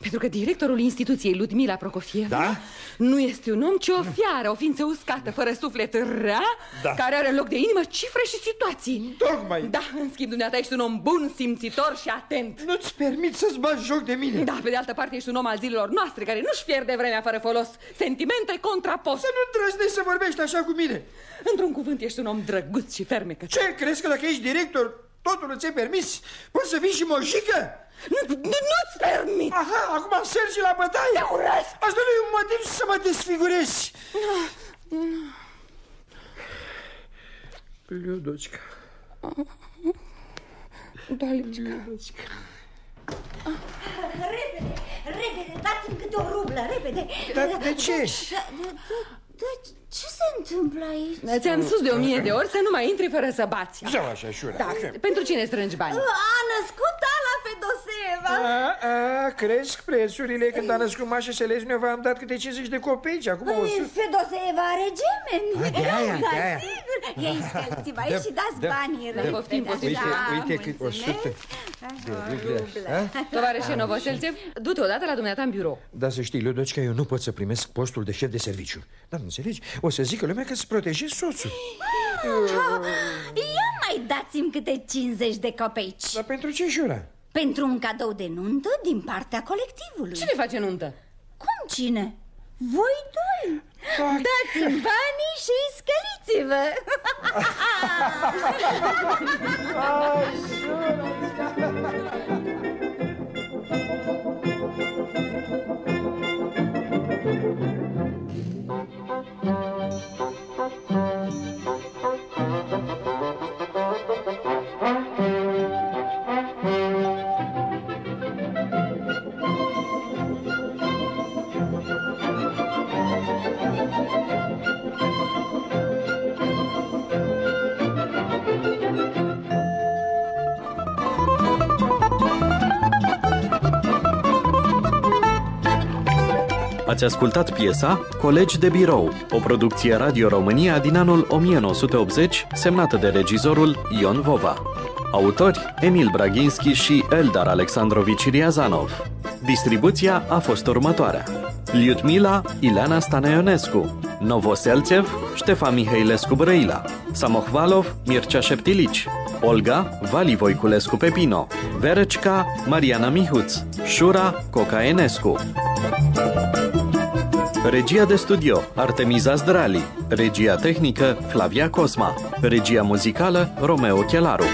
Pentru că directorul instituției, Ludmila Prokofievna, Da? nu este un om, ci o fiară, o ființă uscată, fără suflet rea, Da. care are în loc de inimă cifre și situații. Tocmai. Da, în schimb, dumneata ești un om bun, simțitor și atent. Nu-ți permit să-ți bagi joc de mine. Da, pe de altă parte ești un om al zilelor noastre care nu-și pierde vremea fără folos. Sentimente contrapost. Să nu îndrăznești să vorbești așa cu mine. Într-un cuvânt, ești un om drăguț și fermecă. Ce, crezi că dacă ești director, totul îți e permis? Poți să fii și mojică? Nu, nu, nu-ți permit! Aha, acum sergi la bătaie? Te urăsc! Asta nu e un motiv să mă desfigurezi. Liudocica. Dalițca. Repede, repede, dați-mi câte o rublă, repede Dar de ce? Da, da, da, da, ce se întâmplă aici? Ți-am spus de o mie de ori să nu mai intri fără să bați. Zău așa, șura. Da, pentru cine strângi bani? A născut Ala Fedoseva A, a, cresc prețurile când a născut Mașa Selezniu v-am dat câte 50 de copeici, acum o Păi, sută. Fedoseva are gemeni A, de-aia, Da, de-aia. sigur Ei, scălți-vă aici Da, și dați da, banii da. repede Poftim, poftim. Uite, Da, uite cât o mulțumesc. sută de ruble. A? Tovarășe Novoselțev, du-te odată la dumneata în birou. Da, să știi, Ludocica, eu nu pot să primesc postul de șef de serviciu. Dar nu înțelegi? O să zică lumea că îți protejezi soțul. Ha, Ia mai dați-mi câte 50 de copeici Dar pentru ce, Șura? Pentru un cadou de nuntă din partea colectivului Cine face nuntă? Cum cine? Voi doi Fac. Dați-mi banii și scăliți-vă Ați ascultat piesa Colegi de birou, o producție Radio România din anul 1980, semnată de regizorul Ion Vova. Autori Emil Braginski și Eldar Alexandrovici Riazanov. Distribuția a fost următoarea. Liutmila Ileana Stanaionescu Novoselțev Ștefan Mihailescu Brăila Samohvalov Mircea Șeptilici Olga Vali Voiculescu Pepino Verecica Mariana Mihuț Șura Cocaenescu Regia de studio Artemiza Zdrali. Regia tehnică Flavia Cosma. Regia muzicală Romeo Chelaru